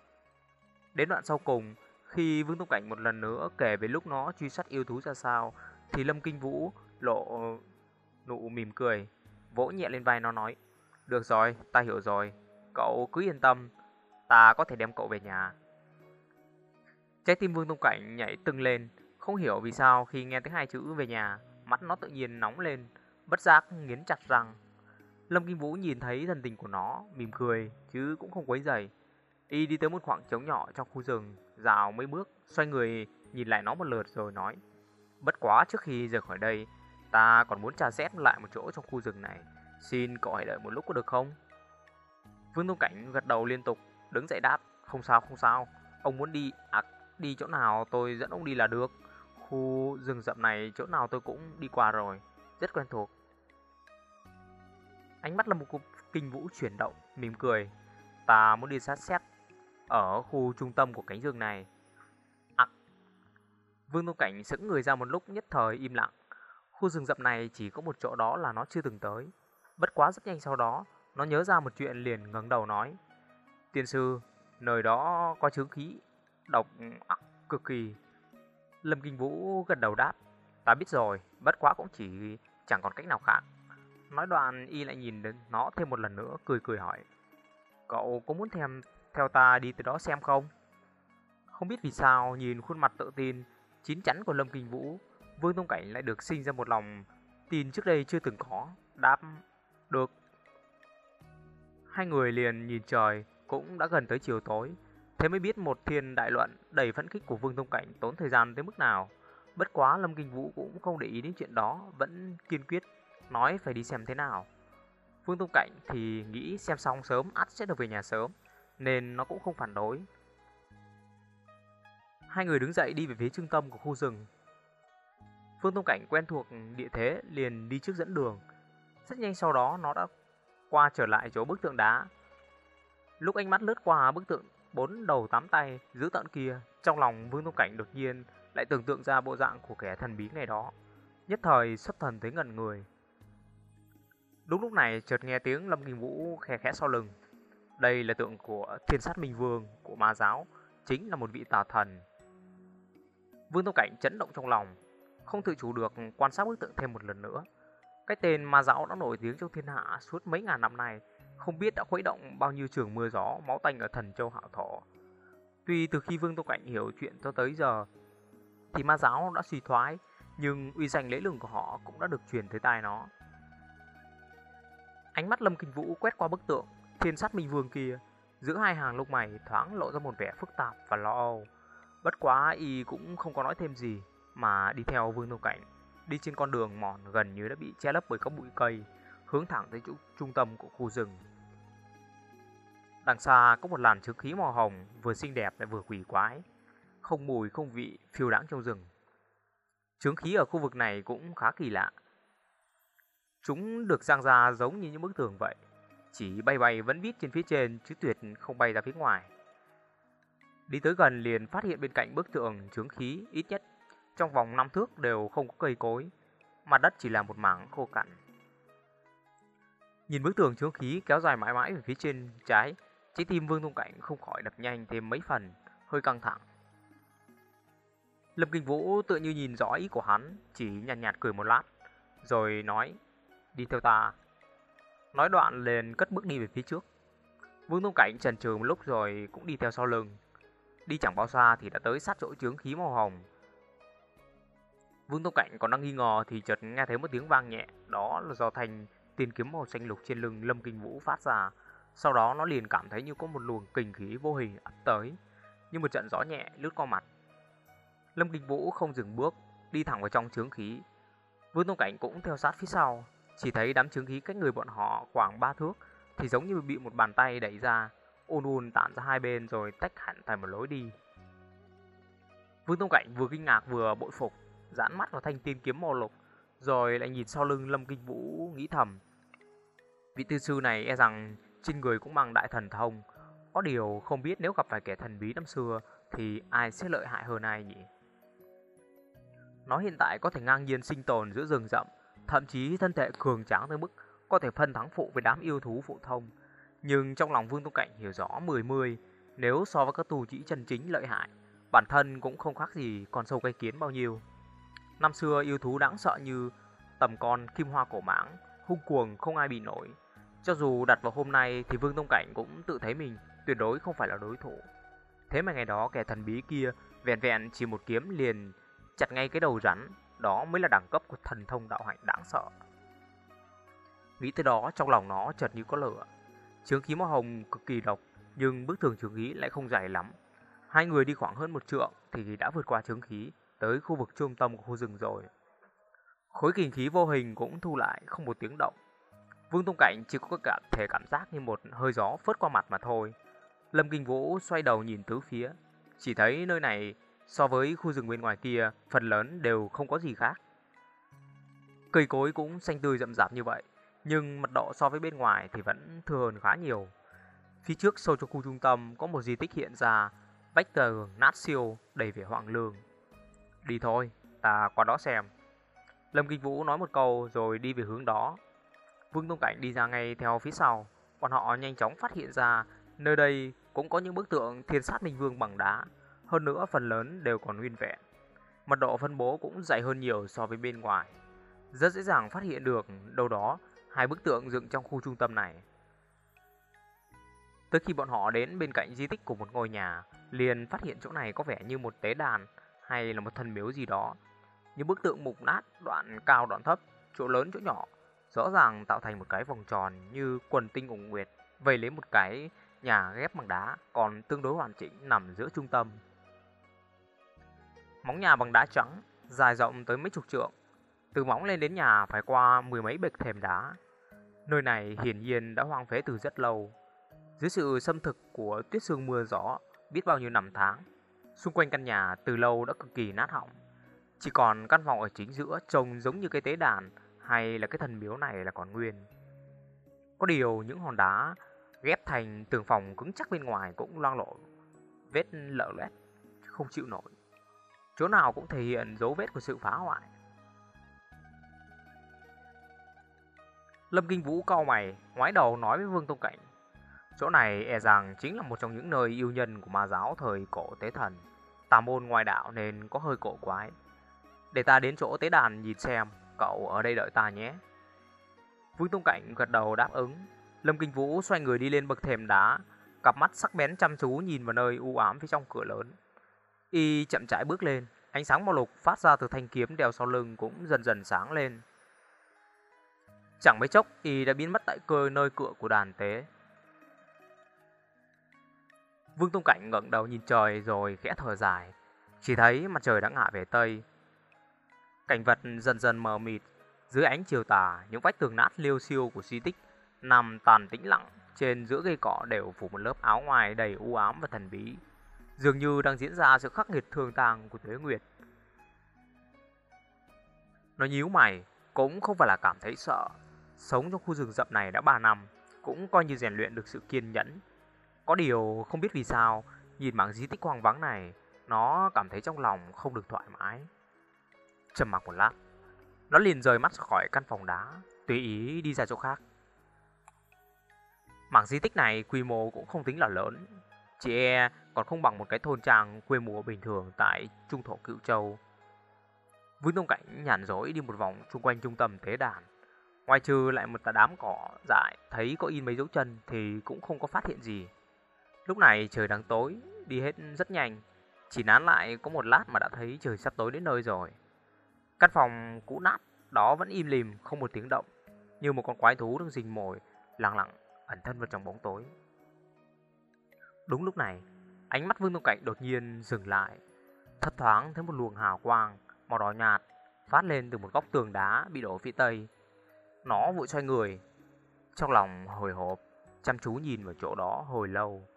Đến đoạn sau cùng, khi Vương Tông Cảnh một lần nữa kể về lúc nó truy sát yêu thú ra sao, thì Lâm Kinh Vũ lộ nụ mỉm cười, vỗ nhẹ lên vai nó nói, Được rồi, ta hiểu rồi, cậu cứ yên tâm, ta có thể đem cậu về nhà. Trái tim Vương Tông Cảnh nhảy tưng lên, không hiểu vì sao khi nghe tiếng hai chữ về nhà, mắt nó tự nhiên nóng lên, bất giác nghiến chặt răng. Lâm Kinh Vũ nhìn thấy thần tình của nó, mỉm cười, chứ cũng không quấy dày. Y đi tới một khoảng trống nhỏ trong khu rừng, dạo mấy bước, xoay người nhìn lại nó một lượt rồi nói. Bất quá trước khi rời khỏi đây, ta còn muốn tra xét lại một chỗ trong khu rừng này. Xin cậu hãy đợi một lúc có được không? Vương Tông Cảnh gật đầu liên tục, đứng dậy đáp. Không sao, không sao. Ông muốn đi, à, đi chỗ nào tôi dẫn ông đi là được. Khu rừng rậm này chỗ nào tôi cũng đi qua rồi, rất quen thuộc. Ánh mắt là một cục kinh vũ chuyển động, mỉm cười. Ta muốn đi sát xét ở khu trung tâm của cánh rừng này. À. Vương Tông Cảnh sững người ra một lúc nhất thời im lặng. Khu rừng rậm này chỉ có một chỗ đó là nó chưa từng tới. Bất quá rất nhanh sau đó, nó nhớ ra một chuyện liền ngẩng đầu nói. Tiên sư, nơi đó có chướng khí, độc ác cực kỳ. Lâm Kinh Vũ gật đầu đáp. Ta biết rồi, bất quá cũng chỉ chẳng còn cách nào khác. Nói đoạn y lại nhìn đến nó thêm một lần nữa cười cười hỏi Cậu có muốn thèm theo ta đi từ đó xem không? Không biết vì sao nhìn khuôn mặt tự tin Chín chắn của Lâm Kinh Vũ Vương Tông Cảnh lại được sinh ra một lòng Tin trước đây chưa từng có Đáp Được Hai người liền nhìn trời Cũng đã gần tới chiều tối Thế mới biết một thiên đại luận đầy phẫn khích của Vương Tông Cảnh tốn thời gian tới mức nào Bất quá Lâm Kinh Vũ cũng không để ý đến chuyện đó Vẫn kiên quyết nói phải đi xem thế nào. Vương Tông Cảnh thì nghĩ xem xong sớm ắt sẽ được về nhà sớm, nên nó cũng không phản đối. Hai người đứng dậy đi về phía trung tâm của khu rừng. Vương Tông Cảnh quen thuộc địa thế liền đi trước dẫn đường. Rất nhanh sau đó nó đã qua trở lại chỗ bức tượng đá. Lúc ánh mắt lướt qua bức tượng bốn đầu tám tay giữ tận kia, trong lòng Vương Tông Cảnh đột nhiên lại tưởng tượng ra bộ dạng của kẻ thần bí ngày đó. Nhất thời xuất thần tới ngẩn người. Đúng lúc này chợt nghe tiếng Lâm Kinh Vũ khe khẽ sau lưng. Đây là tượng của Thiên Sát Minh Vương của Ma giáo, chính là một vị tà thần. Vương Tông Cảnh chấn động trong lòng, không tự chủ được quan sát bức tượng thêm một lần nữa. Cái tên Ma giáo đã nổi tiếng trong thiên hạ suốt mấy ngàn năm nay, không biết đã khuấy động bao nhiêu trường mưa gió, máu tanh ở thần châu Hạo Thổ. Tuy từ khi Vương Tô Cảnh hiểu chuyện cho tới giờ, thì ma giáo đã suy thoái, nhưng uy danh lễ lừng của họ cũng đã được truyền tới tai nó. Ánh mắt Lâm Kinh Vũ quét qua bức tượng thiên sát minh vương kia, giữa hai hàng lông mày thoáng lộ ra một vẻ phức tạp và lo âu. Bất quá y cũng không có nói thêm gì, mà đi theo Vương Tông Cảnh, đi trên con đường mòn gần như đã bị che lấp bởi các bụi cây, hướng thẳng tới chỗ trung tâm của khu rừng. Đằng xa có một làn trứng khí màu hồng, vừa xinh đẹp lại vừa quỷ quái, không mùi không vị, phiêu đãng trong rừng. Trướng khí ở khu vực này cũng khá kỳ lạ. Chúng được giang ra giống như những bức tường vậy, chỉ bay bay vẫn vít trên phía trên chứ tuyệt không bay ra phía ngoài. Đi tới gần liền phát hiện bên cạnh bức tượng chướng khí ít nhất trong vòng 5 thước đều không có cây cối, mặt đất chỉ là một mảng khô cằn. Nhìn bức tường chứa khí kéo dài mãi mãi về phía trên trái, trái tim Vương Thông Cảnh không khỏi đập nhanh thêm mấy phần, hơi căng thẳng. Lâm Kinh Vũ tự như nhìn rõ ý của hắn, chỉ nhàn nhạt, nhạt cười một lát, rồi nói, đi theo ta. Nói đoạn liền cất bước đi về phía trước. Vương Tông Cảnh trần trừ một lúc rồi cũng đi theo sau lưng. Đi chẳng bao xa thì đã tới sát chỗ chướng khí màu hồng. Vương Tông Cảnh còn đang nghi ngờ thì chợt nghe thấy một tiếng vang nhẹ, đó là do thành tiền kiếm màu xanh lục trên lưng Lâm Kinh Vũ phát ra. Sau đó nó liền cảm thấy như có một luồng kình khí vô hình ập tới, như một trận gió nhẹ lướt qua mặt. Lâm Kinh Vũ không dừng bước, đi thẳng vào trong chướng khí. Vương Tông Cảnh cũng theo sát phía sau, chỉ thấy đám chướng khí cách người bọn họ khoảng 3 thước thì giống như bị một bàn tay đẩy ra, ôn ôn tản ra hai bên rồi tách hẳn thành một lối đi. Vương Tông Cảnh vừa kinh ngạc vừa bội phục, giãn mắt vào thanh tiên kiếm màu lục, rồi lại nhìn sau lưng Lâm Kinh Vũ nghĩ thầm. Vị tư sư này e rằng trên người cũng mang đại thần thông, có điều không biết nếu gặp phải kẻ thần bí năm xưa thì ai sẽ lợi hại hơn ai nhỉ? Nó hiện tại có thể ngang nhiên sinh tồn giữa rừng rậm, thậm chí thân thể cường tráng tới mức có thể phân thắng phụ với đám yêu thú phụ thông. Nhưng trong lòng Vương Tông Cảnh hiểu rõ 10-10, nếu so với các tù chỉ chân chính lợi hại, bản thân cũng không khác gì con sâu cây kiến bao nhiêu. Năm xưa yêu thú đáng sợ như tầm con kim hoa cổ mãng, hung cuồng không ai bị nổi. Cho dù đặt vào hôm nay thì Vương Tông Cảnh cũng tự thấy mình tuyệt đối không phải là đối thủ. Thế mà ngày đó kẻ thần bí kia vẹn vẹn chỉ một kiếm liền chặt ngay cái đầu rắn, đó mới là đẳng cấp của thần thông đạo hạnh đáng sợ. Nghĩ tới đó trong lòng nó chợt như có lửa. Trướng khí màu hồng cực kỳ độc, nhưng bức tường trướng khí lại không dài lắm. Hai người đi khoảng hơn một trượng thì đã vượt qua trướng khí, tới khu vực trung tâm của khu rừng rồi. Khối kinh khí vô hình cũng thu lại không một tiếng động. Vương Tông Cảnh chỉ có cảm thể cảm giác như một hơi gió phớt qua mặt mà thôi. Lâm Kinh Vũ xoay đầu nhìn tứ phía, chỉ thấy nơi này so với khu rừng bên ngoài kia phần lớn đều không có gì khác. Cây cối cũng xanh tươi rậm rạp như vậy, nhưng mật độ so với bên ngoài thì vẫn thưa hơn khá nhiều. Phía trước sâu trong khu trung tâm có một di tích hiện ra, vách tường nát siêu đầy vẻ hoang lương. Đi thôi, ta qua đó xem. Lâm Kinh Vũ nói một câu rồi đi về hướng đó. Vương Tông Cảnh đi ra ngay theo phía sau. Bọn họ nhanh chóng phát hiện ra nơi đây cũng có những bức tượng thiên sát minh vương bằng đá. Hơn nữa phần lớn đều còn nguyên vẹn. Mật độ phân bố cũng dày hơn nhiều so với bên ngoài. Rất dễ dàng phát hiện được đâu đó hai bức tượng dựng trong khu trung tâm này. Tới khi bọn họ đến bên cạnh di tích của một ngôi nhà, liền phát hiện chỗ này có vẻ như một tế đàn hay là một thần miếu gì đó. Những bức tượng mục nát, đoạn cao đoạn thấp, chỗ lớn chỗ nhỏ, rõ ràng tạo thành một cái vòng tròn như quần tinh ủng nguyệt, vây lấy một cái nhà ghép bằng đá còn tương đối hoàn chỉnh nằm giữa trung tâm. Móng nhà bằng đá trắng, dài rộng tới mấy chục trượng. Từ móng lên đến nhà phải qua mười mấy bậc thềm đá. Nơi này hiển nhiên đã hoang phế từ rất lâu. Dưới sự xâm thực của tuyết sương mưa gió, biết bao nhiêu năm tháng, xung quanh căn nhà từ lâu đã cực kỳ nát hỏng. Chỉ còn căn phòng ở chính giữa trông giống như cái tế đàn hay là cái thần miếu này là còn nguyên. Có điều những hòn đá ghép thành tường phòng cứng chắc bên ngoài cũng loang lộ vết lở loét, không chịu nổi. Chỗ nào cũng thể hiện dấu vết của sự phá hoại. Lâm Kinh Vũ cau mày, ngoái đầu nói với Vương Tông Cảnh. Chỗ này e rằng chính là một trong những nơi yêu nhân của ma giáo thời cổ tế thần. Tà môn ngoài đạo nên có hơi cổ quái. Để ta đến chỗ tế đàn nhìn xem, cậu ở đây đợi ta nhé. Vương Tông Cảnh gật đầu đáp ứng. Lâm Kinh Vũ xoay người đi lên bậc thềm đá, cặp mắt sắc bén chăm chú nhìn vào nơi u ám phía trong cửa lớn. Y chậm rãi bước lên, ánh sáng màu lục phát ra từ thanh kiếm đeo sau lưng cũng dần dần sáng lên. Chẳng mấy chốc, Y đã biến mất tại cơ nơi cửa của đàn tế. Vương Tông Cảnh ngẩng đầu nhìn trời rồi khẽ thở dài, chỉ thấy mặt trời đã ngả về tây. Cảnh vật dần dần mờ mịt, dưới ánh chiều tà, những vách tường nát liêu xiêu của di tích nằm tàn tĩnh lặng trên giữa cây cỏ đều phủ một lớp áo ngoài đầy u ám và thần bí, dường như đang diễn ra sự khắc nghiệt thường tàng của Tuế Nguyệt. Nó nhíu mày, cũng không phải là cảm thấy sợ. Sống trong khu rừng rậm này đã 3 năm, cũng coi như rèn luyện được sự kiên nhẫn. Có điều không biết vì sao, nhìn mảng di tích hoang vắng này, nó cảm thấy trong lòng không được thoải mái. Trầm mặc một lát, nó liền rời mắt khỏi căn phòng đá, tùy ý đi ra chỗ khác. Mảng di tích này quy mô cũng không tính là lớn, chỉ e còn không bằng một cái thôn trang quê mùa bình thường tại trung thổ cựu châu. Vương Tông Cảnh nhàn rỗi đi một vòng xung quanh trung tâm tế đàn. Ngoài trừ lại một đám cỏ dại thấy có in mấy dấu chân thì cũng không có phát hiện gì. Lúc này trời đang tối, đi hết rất nhanh. Chỉ nán lại có một lát mà đã thấy trời sắp tối đến nơi rồi. Căn phòng cũ nát đó vẫn im lìm không một tiếng động. Như một con quái thú đang rình mồi Lặng lặng ẩn thân vào trong bóng tối. Đúng lúc này Ánh mắt Vương Tông Cảnh đột nhiên dừng lại. Thất thoáng thấy một luồng hào quang Màu đỏ nhạt Phát lên từ một góc tường đá bị đổ phía tây. Nó vội xoay người. Trong lòng hồi hộp Chăm chú nhìn vào chỗ đó hồi lâu.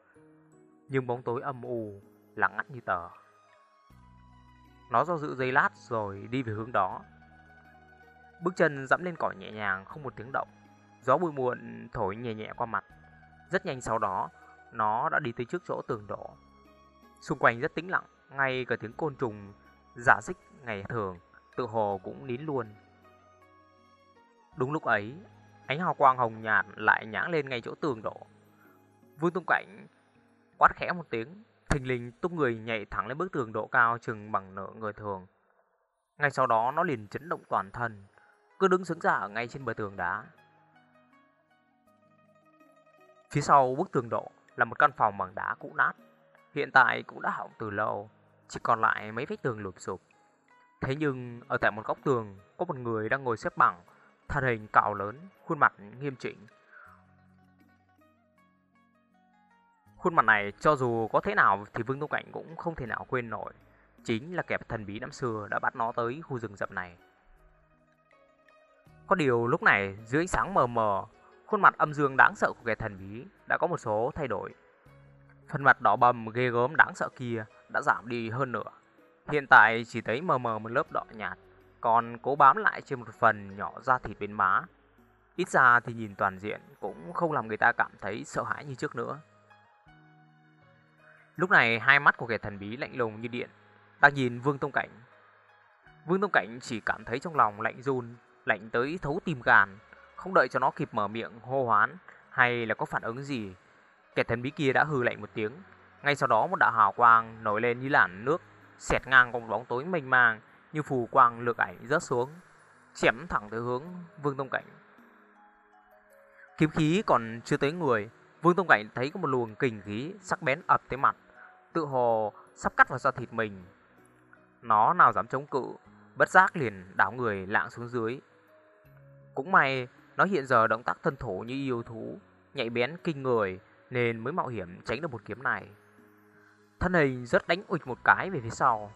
Nhưng bóng tối âm u Lặng ngắt như tờ. Nó do dự giây lát rồi đi về hướng đó. Bước chân dẫm lên cỏ nhẹ nhàng, không một tiếng động. Gió bụi muộn thổi nhẹ nhẹ qua mặt. Rất nhanh sau đó, Nó đã đi tới trước chỗ tường đổ. Xung quanh rất tĩnh lặng, Ngay cả tiếng côn trùng giả dích ngày thường Tự hồ cũng nín luôn. Đúng lúc ấy, Ánh hào quang hồng nhạt lại nhãng lên ngay chỗ tường đổ. Vương Tung Cảnh quát khẽ một tiếng Thình lình tung người nhảy thẳng lên bức tường độ cao chừng bằng nửa người thường Ngay sau đó nó liền chấn động toàn thân cứ đứng sững ra ở ngay trên bờ tường đá. Phía sau bức tường độ là một căn phòng bằng đá cũ nát, hiện tại cũng đã hỏng từ lâu, chỉ còn lại mấy vách tường lụp sụp. Thế nhưng ở tại một góc tường có một người đang ngồi xếp bằng, thân hình cạo lớn, khuôn mặt nghiêm chỉnh. Khuôn mặt này cho dù có thế nào thì Vương Tông Cảnh cũng không thể nào quên nổi. Chính là kẻ thần bí năm xưa đã bắt nó tới khu rừng rậm này. Có điều lúc này dưới ánh sáng mờ mờ, khuôn mặt âm dương đáng sợ của kẻ thần bí đã có một số thay đổi. Phần mặt đỏ bầm ghê gớm đáng sợ kia đã giảm đi hơn nữa. Hiện tại chỉ thấy mờ mờ một lớp đỏ nhạt, còn cố bám lại trên một phần nhỏ da thịt bên má. Ít ra thì nhìn toàn diện cũng không làm người ta cảm thấy sợ hãi như trước nữa. Lúc này hai mắt của kẻ thần bí lạnh lùng như điện, đang nhìn Vương Tông Cảnh. Vương Tông Cảnh chỉ cảm thấy trong lòng lạnh run lạnh tới thấu tim gan, không đợi cho nó kịp mở miệng hô hoán hay là có phản ứng gì. Kẻ thần bí kia đã hừ lạnh một tiếng, ngay sau đó một đạo hào quang nổi lên như làn nước, xẹt ngang con bóng tối mênh mang như phù quang lược ảnh rớt xuống, chém thẳng tới hướng Vương Tông Cảnh. Kiếm khí còn chưa tới người, Vương Tông Cảnh thấy có một luồng kình khí sắc bén ập tới mặt, tự hồ sắp cắt vào da thịt mình. Nó nào dám chống cự, bất giác liền đảo người lạng xuống dưới, cũng may nó hiện giờ động tác thân thủ như yêu thú, nhạy bén kinh người nên mới mạo hiểm tránh được một kiếm này. Thân hình rất đánh ụt một cái về phía sau.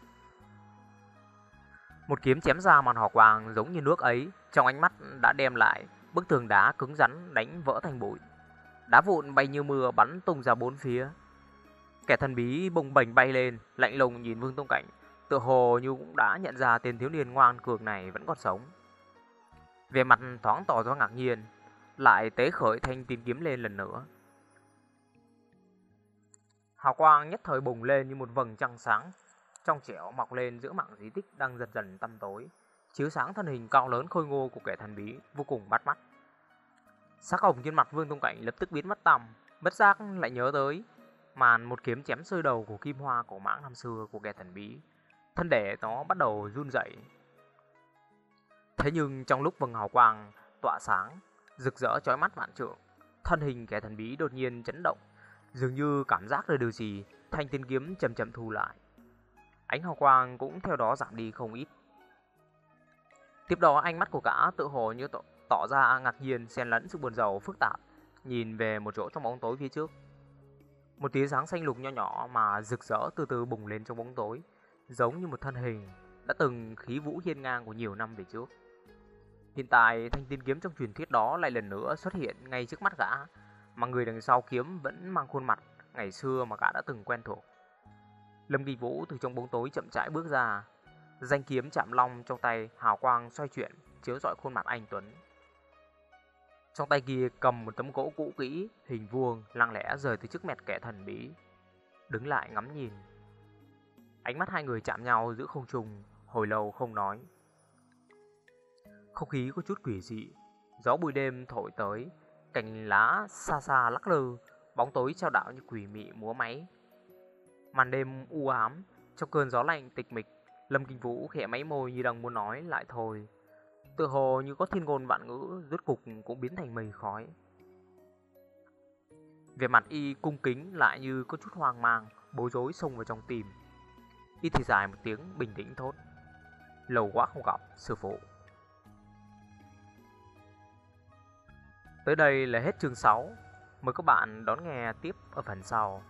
Một kiếm chém ra màn hỏa quang giống như nước ấy, trong ánh mắt đã đem lại bức tường đá cứng rắn đánh vỡ thành bụi. Đá vụn bay như mưa bắn tung ra bốn phía. Kẻ thần bí bồng bềnh bay lên, lạnh lùng nhìn Vương Tông Cảnh, tựa hồ như cũng đã nhận ra tên thiếu niên ngoan cường này vẫn còn sống. Về mặt thoáng tỏ ra ngạc nhiên Lại tế khởi thanh tìm kiếm lên lần nữa Hào quang nhất thời bùng lên như một vầng trăng sáng, trong trẻo mọc lên giữa mạng di tích đang dần dần tăm tối, chiếu sáng thân hình cao lớn khôi ngô của kẻ thần bí vô cùng bắt mắt. Sắc hồng trên mặt Vương Tông Cảnh lập tức biến mất tăm, bất giác lại nhớ tới màn một kiếm chém rơi đầu của Kim Hoa cổ mãng năm xưa của kẻ thần bí. Thân thể nó bắt đầu run rẩy. Thế nhưng trong lúc vầng hào quang tỏa sáng, rực rỡ chói mắt vạn trượng, thân hình kẻ thần bí đột nhiên chấn động, dường như cảm giác được điều gì, thanh tiên kiếm chậm chậm thu lại. Ánh hào quang cũng theo đó giảm đi không ít. Tiếp đó ánh mắt của cả tự hồ như tỏ, tỏ ra ngạc nhiên xen lẫn sự buồn rầu phức tạp, nhìn về một chỗ trong bóng tối phía trước. Một tia sáng xanh lục nho nhỏ mà rực rỡ từ từ bùng lên trong bóng tối, giống như một thân hình đã từng khí vũ hiên ngang của nhiều năm về trước. Hiện tại thanh tiên kiếm trong truyền thuyết đó lại lần nữa xuất hiện ngay trước mắt gã, mà người đằng sau kiếm vẫn mang khuôn mặt ngày xưa mà gã đã từng quen thuộc. Lâm Kỳ Vũ từ trong bóng tối chậm rãi bước ra, danh kiếm chạm long trong tay hào quang xoay chuyển, chiếu rọi khuôn mặt anh Tuấn. Trong tay kia cầm một tấm gỗ cũ kỹ, hình vuông, lặng lẽ rời từ trước mẹt kẻ thần bí. Đứng lại ngắm nhìn. Ánh mắt hai người chạm nhau giữa không trùng, hồi lâu không nói. Không khí có chút quỷ dị, gió buổi đêm thổi tới, cành lá xa xa lắc lư, bóng tối trao đảo như quỷ mị múa máy. Màn đêm u ám, trong cơn gió lạnh tịch mịch, Lâm Kinh Vũ khẽ máy môi như đang muốn nói lại thôi. Tự hồ như có thiên ngôn vạn ngữ rốt cục cũng biến thành mây khói. Về mặt y cung kính lại như có chút hoang mang, bối rối xông vào trong tim. Y thì dài một tiếng bình tĩnh thốt. Lâu quá không gặp, sư phụ. Tới đây là hết chương 6. Mời các bạn đón nghe tiếp ở phần sau.